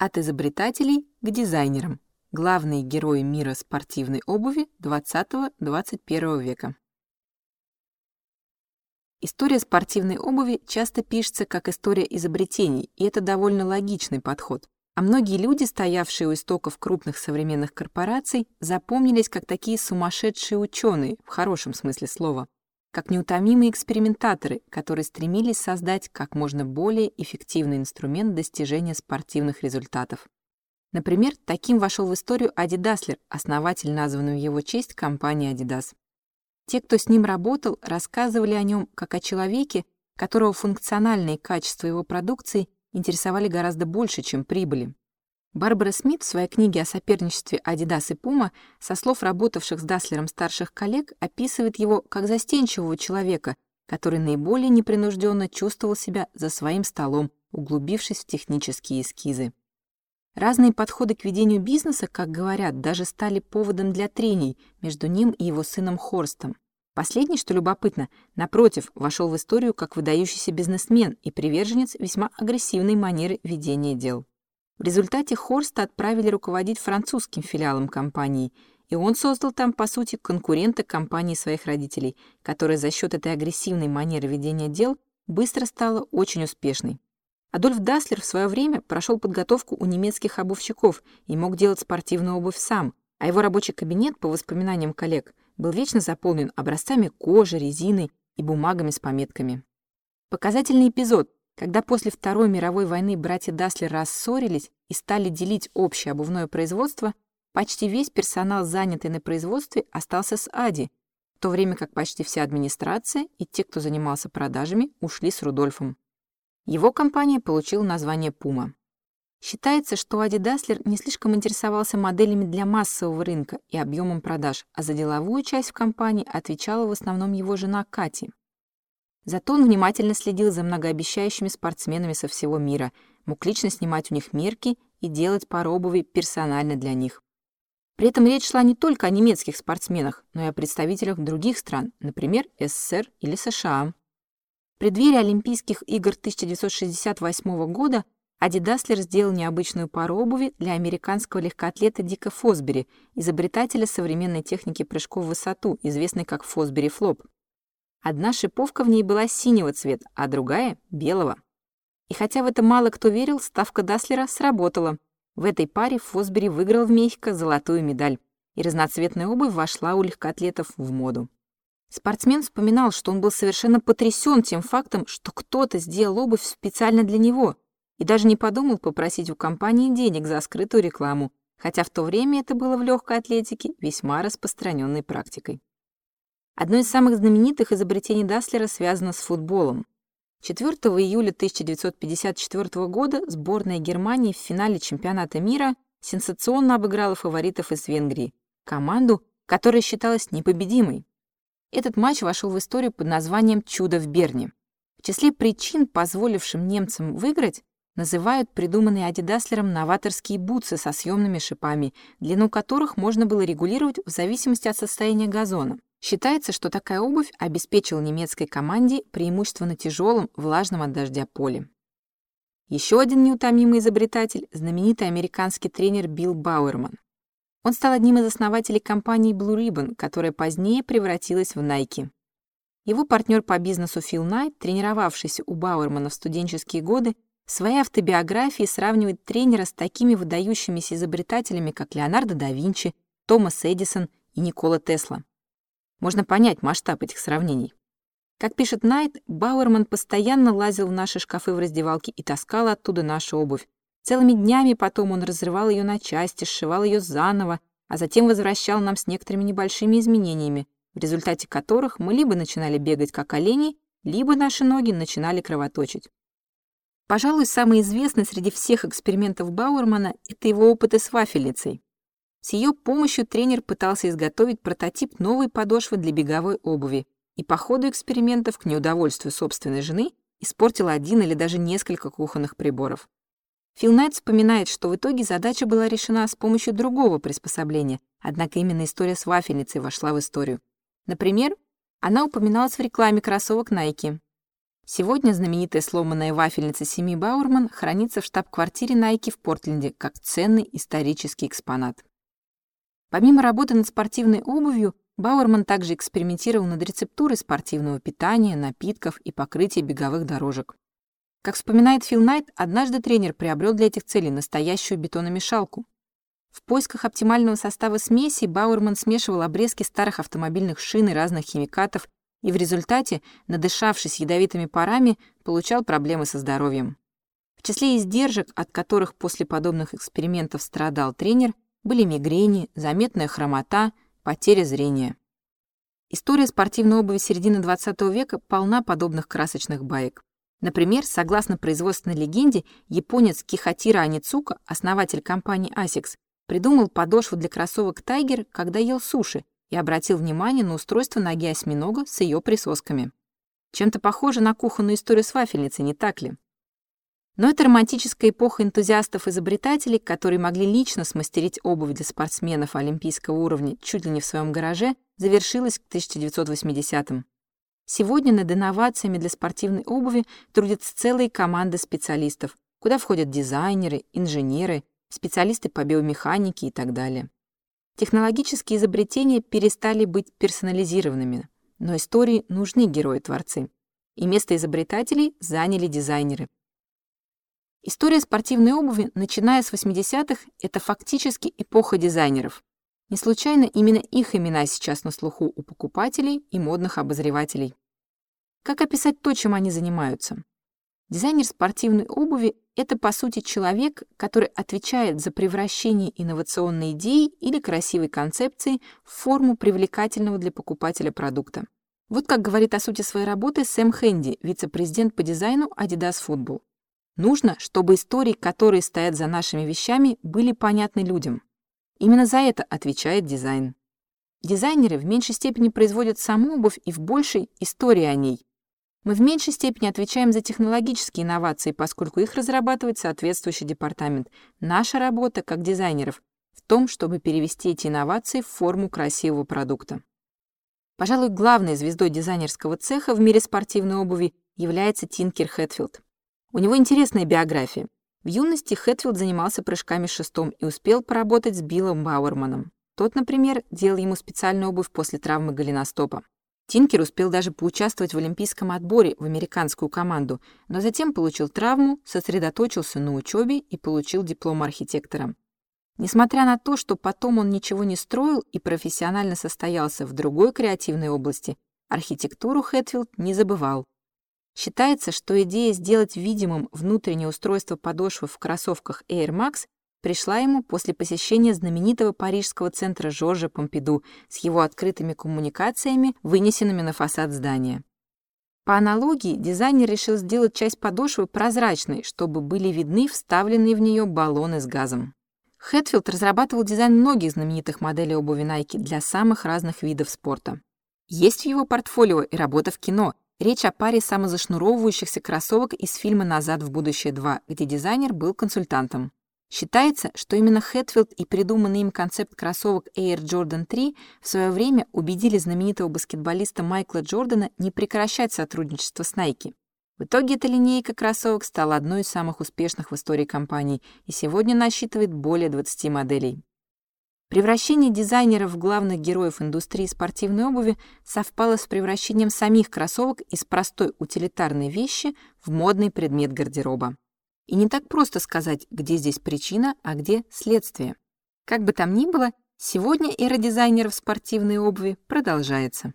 От изобретателей к дизайнерам. Главные герои мира спортивной обуви 20-21 века. История спортивной обуви часто пишется как история изобретений, и это довольно логичный подход. А многие люди, стоявшие у истоков крупных современных корпораций, запомнились как такие сумасшедшие ученые, в хорошем смысле слова, как неутомимые экспериментаторы, которые стремились создать как можно более эффективный инструмент достижения спортивных результатов. Например, таким вошел в историю Ади Даслер, основатель названной в его честь компании Adidas. Те, кто с ним работал, рассказывали о нем как о человеке, которого функциональные качества его продукции интересовали гораздо больше, чем прибыли. Барбара Смит в своей книге о соперничестве Adidas и Puma со слов работавших с Даслером старших коллег описывает его как застенчивого человека, который наиболее непринужденно чувствовал себя за своим столом, углубившись в технические эскизы. Разные подходы к ведению бизнеса, как говорят, даже стали поводом для трений между ним и его сыном Хорстом. Последний, что любопытно, напротив, вошел в историю как выдающийся бизнесмен и приверженец весьма агрессивной манеры ведения дел. В результате Хорста отправили руководить французским филиалом компании, и он создал там, по сути, конкурента компании своих родителей, которая за счет этой агрессивной манеры ведения дел быстро стала очень успешной. Адольф Даслер в свое время прошел подготовку у немецких обувщиков и мог делать спортивную обувь сам, а его рабочий кабинет, по воспоминаниям коллег, был вечно заполнен образцами кожи, резины и бумагами с пометками. Показательный эпизод, когда после Второй мировой войны братья Даслер рассорились и стали делить общее обувное производство, почти весь персонал, занятый на производстве, остался с Ади, в то время как почти вся администрация и те, кто занимался продажами, ушли с Рудольфом. Его компания получила название Puma. Считается, что Ади Даслер не слишком интересовался моделями для массового рынка и объемом продаж, а за деловую часть в компании отвечала в основном его жена Кати. Зато он внимательно следил за многообещающими спортсменами со всего мира, мог лично снимать у них мерки и делать пару обуви персонально для них. При этом речь шла не только о немецких спортсменах, но и о представителях других стран, например, СССР или США. В преддверии Олимпийских игр 1968 года Ади Даслер сделал необычную пару обуви для американского легкоатлета Дика Фосбери, изобретателя современной техники прыжков в высоту, известной как Фосбери Флоп. Одна шиповка в ней была синего цвета, а другая — белого. И хотя в это мало кто верил, ставка Даслера сработала. В этой паре Фосбери выиграл в Мехико золотую медаль, и разноцветная обувь вошла у легкоатлетов в моду. Спортсмен вспоминал, что он был совершенно потрясен тем фактом, что кто-то сделал обувь специально для него, и даже не подумал попросить у компании денег за скрытую рекламу, хотя в то время это было в легкой атлетике весьма распространенной практикой. Одно из самых знаменитых изобретений Даслера связано с футболом. 4 июля 1954 года сборная Германии в финале чемпионата мира сенсационно обыграла фаворитов из Венгрии, команду, которая считалась непобедимой. Этот матч вошел в историю под названием «Чудо в Берне». В числе причин, позволившим немцам выиграть, называют придуманные Адидаслером новаторские бутсы со съемными шипами, длину которых можно было регулировать в зависимости от состояния газона. Считается, что такая обувь обеспечила немецкой команде преимущество на тяжелом, влажном от дождя поле. Еще один неутомимый изобретатель – знаменитый американский тренер Билл Бауэрман. Он стал одним из основателей компании Blue Ribbon, которая позднее превратилась в Nike. Его партнер по бизнесу Фил Найт, тренировавшийся у Бауэрмана в студенческие годы, в своей автобиографии сравнивает тренера с такими выдающимися изобретателями, как Леонардо да Винчи, Томас Эдисон и Никола Тесла. Можно понять масштаб этих сравнений. Как пишет Найт, Бауэрман постоянно лазил в наши шкафы в раздевалке и таскал оттуда нашу обувь. Целыми днями потом он разрывал ее на части, сшивал ее заново, а затем возвращал нам с некоторыми небольшими изменениями, в результате которых мы либо начинали бегать как олени, либо наши ноги начинали кровоточить. Пожалуй, самый известный среди всех экспериментов Бауэрмана — это его опыты с вафельницей. С ее помощью тренер пытался изготовить прототип новой подошвы для беговой обуви и по ходу экспериментов к неудовольствию собственной жены испортил один или даже несколько кухонных приборов. Фил Найт вспоминает, что в итоге задача была решена с помощью другого приспособления, однако именно история с вафельницей вошла в историю. Например, она упоминалась в рекламе кроссовок Nike. Сегодня знаменитая сломанная вафельница семьи Бауэрман хранится в штаб-квартире Nike в Портленде как ценный исторический экспонат. Помимо работы над спортивной обувью, Бауэрман также экспериментировал над рецептурой спортивного питания, напитков и покрытия беговых дорожек. Как вспоминает Фил Найт, однажды тренер приобрел для этих целей настоящую бетономешалку. В поисках оптимального состава смеси Бауэрман смешивал обрезки старых автомобильных шин и разных химикатов и в результате, надышавшись ядовитыми парами, получал проблемы со здоровьем. В числе издержек, от которых после подобных экспериментов страдал тренер, были мигрени, заметная хромота, потеря зрения. История спортивной обуви середины XX века полна подобных красочных баек. Например, согласно производственной легенде, японец Кихатира Аницука, основатель компании ASICS, придумал подошву для кроссовок Tiger, когда ел суши, и обратил внимание на устройство ноги осьминога с ее присосками. Чем-то похоже на кухонную историю с вафельницей, не так ли? Но это романтическая эпоха энтузиастов-изобретателей, которые могли лично смастерить обувь для спортсменов олимпийского уровня чуть ли не в своем гараже, завершилась к 1980-м. Сегодня над инновациями для спортивной обуви трудятся целые команды специалистов, куда входят дизайнеры, инженеры, специалисты по биомеханике и так далее. Технологические изобретения перестали быть персонализированными, но истории нужны герои-творцы, и место изобретателей заняли дизайнеры. История спортивной обуви, начиная с 80-х, это фактически эпоха дизайнеров. Не случайно именно их имена сейчас на слуху у покупателей и модных обозревателей. Как описать то, чем они занимаются? Дизайнер спортивной обуви — это, по сути, человек, который отвечает за превращение инновационной идеи или красивой концепции в форму привлекательного для покупателя продукта. Вот как говорит о сути своей работы Сэм Хэнди, вице-президент по дизайну Adidas Football. Нужно, чтобы истории, которые стоят за нашими вещами, были понятны людям. Именно за это отвечает дизайн. Дизайнеры в меньшей степени производят саму обувь и в большей — истории о ней. Мы в меньшей степени отвечаем за технологические инновации, поскольку их разрабатывает соответствующий департамент. Наша работа, как дизайнеров, в том, чтобы перевести эти инновации в форму красивого продукта. Пожалуй, главной звездой дизайнерского цеха в мире спортивной обуви является Тинкер Хэтфилд. У него интересная биография. В юности Хэтфилд занимался прыжками шестом и успел поработать с Биллом Бауэрманом. Тот, например, делал ему специальную обувь после травмы голеностопа. Тинкер успел даже поучаствовать в олимпийском отборе в американскую команду, но затем получил травму, сосредоточился на учебе и получил диплом архитектора. Несмотря на то, что потом он ничего не строил и профессионально состоялся в другой креативной области, архитектуру Хэтфилд не забывал. Считается, что идея сделать видимым внутреннее устройство подошвы в кроссовках Air Max пришла ему после посещения знаменитого парижского центра Жоржа Помпиду с его открытыми коммуникациями, вынесенными на фасад здания. По аналогии, дизайнер решил сделать часть подошвы прозрачной, чтобы были видны вставленные в нее баллоны с газом. Хэтфилд разрабатывал дизайн многих знаменитых моделей обуви Nike для самых разных видов спорта. Есть в его портфолио и работа в кино — Речь о паре самозашнуровывающихся кроссовок из фильма «Назад в будущее 2», где дизайнер был консультантом. Считается, что именно Хэтфилд и придуманный им концепт кроссовок Air Jordan 3 в свое время убедили знаменитого баскетболиста Майкла Джордана не прекращать сотрудничество с Nike. В итоге эта линейка кроссовок стала одной из самых успешных в истории компании и сегодня насчитывает более 20 моделей. Превращение дизайнеров в главных героев индустрии спортивной обуви совпало с превращением самих кроссовок из простой утилитарной вещи в модный предмет гардероба. И не так просто сказать, где здесь причина, а где следствие. Как бы там ни было, сегодня эра дизайнеров спортивной обуви продолжается.